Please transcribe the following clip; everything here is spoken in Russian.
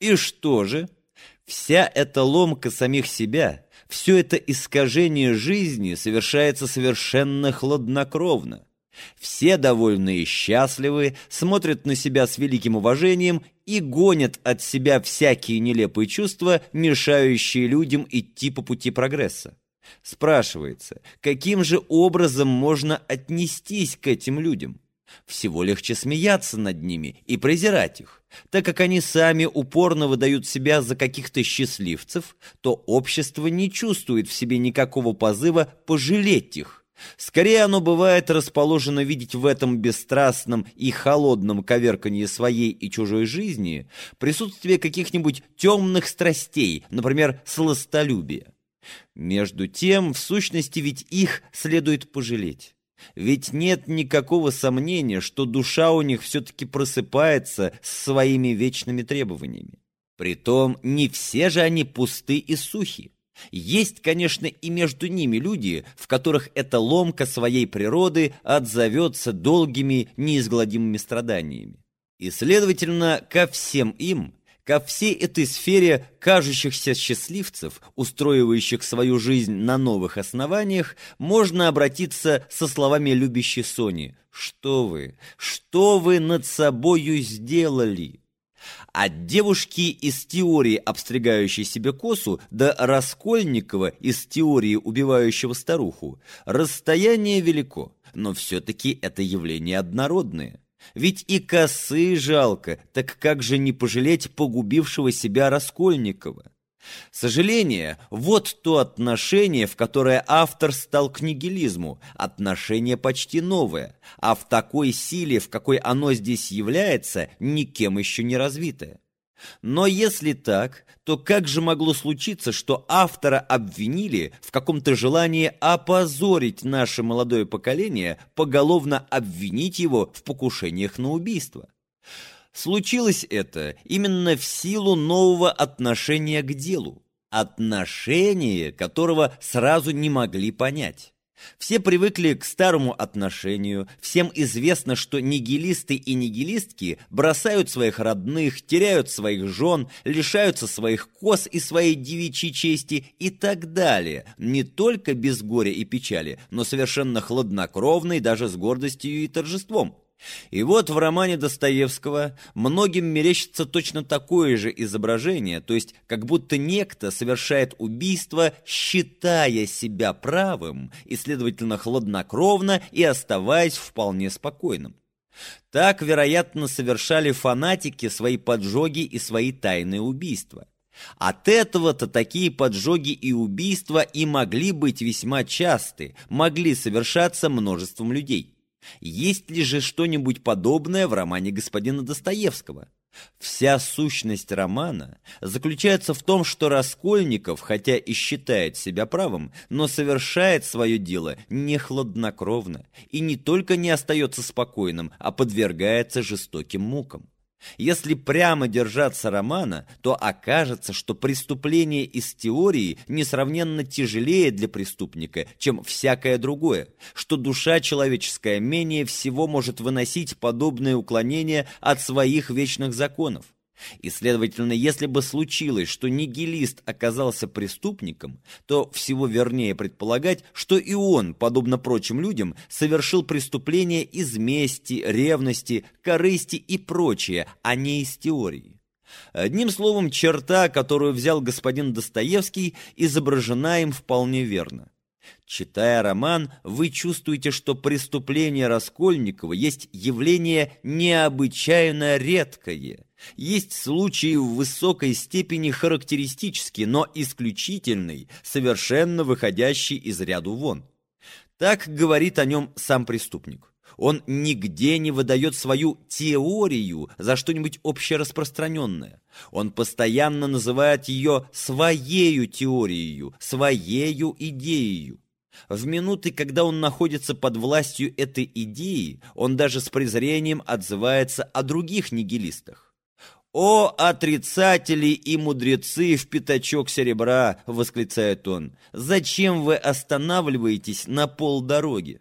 И что же? Вся эта ломка самих себя, все это искажение жизни совершается совершенно хладнокровно. Все довольны и счастливы, смотрят на себя с великим уважением и гонят от себя всякие нелепые чувства, мешающие людям идти по пути прогресса. Спрашивается, каким же образом можно отнестись к этим людям? Всего легче смеяться над ними и презирать их. Так как они сами упорно выдают себя за каких-то счастливцев, то общество не чувствует в себе никакого позыва пожалеть их. Скорее оно бывает расположено видеть в этом бесстрастном и холодном коверканье своей и чужой жизни присутствие каких-нибудь темных страстей, например, сластолюбия. Между тем, в сущности, ведь их следует пожалеть. Ведь нет никакого сомнения, что душа у них все-таки просыпается с своими вечными требованиями. Притом, не все же они пусты и сухи. Есть, конечно, и между ними люди, в которых эта ломка своей природы отзовется долгими неизгладимыми страданиями. И, следовательно, ко всем им Ко всей этой сфере кажущихся счастливцев, устроивающих свою жизнь на новых основаниях, можно обратиться со словами любящей Сони. «Что вы? Что вы над собою сделали?» От девушки из теории, обстригающей себе косу, до Раскольникова из теории, убивающего старуху, расстояние велико, но все-таки это явление однородное. Ведь и косы жалко, так как же не пожалеть погубившего себя Раскольникова? Сожаление – вот то отношение, в которое автор стал к нигилизму, отношение почти новое, а в такой силе, в какой оно здесь является, никем еще не развитое. Но если так, то как же могло случиться, что автора обвинили в каком-то желании опозорить наше молодое поколение, поголовно обвинить его в покушениях на убийство? Случилось это именно в силу нового отношения к делу, отношения которого сразу не могли понять. Все привыкли к старому отношению, всем известно, что нигилисты и нигилистки бросают своих родных, теряют своих жен, лишаются своих коз и своей девичьей чести и так далее, не только без горя и печали, но совершенно хладнокровно и даже с гордостью и торжеством. И вот в романе Достоевского многим мерещится точно такое же изображение, то есть как будто некто совершает убийство, считая себя правым и, следовательно, хладнокровно и оставаясь вполне спокойным. Так, вероятно, совершали фанатики свои поджоги и свои тайные убийства. От этого-то такие поджоги и убийства и могли быть весьма часты, могли совершаться множеством людей. Есть ли же что-нибудь подобное в романе господина Достоевского? Вся сущность романа заключается в том, что Раскольников, хотя и считает себя правым, но совершает свое дело не хладнокровно и не только не остается спокойным, а подвергается жестоким мукам. Если прямо держаться романа, то окажется, что преступление из теории несравненно тяжелее для преступника, чем всякое другое, что душа человеческая менее всего может выносить подобные уклонения от своих вечных законов. И, следовательно, если бы случилось, что нигилист оказался преступником, то всего вернее предполагать, что и он, подобно прочим людям, совершил преступление из мести, ревности, корысти и прочее, а не из теории. Одним словом, черта, которую взял господин Достоевский, изображена им вполне верно. Читая роман, вы чувствуете, что преступление Раскольникова есть явление необычайно редкое. Есть случаи в высокой степени характеристические, но исключительный, совершенно выходящий из ряду вон. Так говорит о нем сам преступник. Он нигде не выдает свою теорию за что-нибудь общераспространенное. Он постоянно называет ее своею теорией, своею идеей. В минуты, когда он находится под властью этой идеи, он даже с презрением отзывается о других нигилистах. «О, отрицатели и мудрецы в пятачок серебра!» — восклицает он. «Зачем вы останавливаетесь на полдороги?»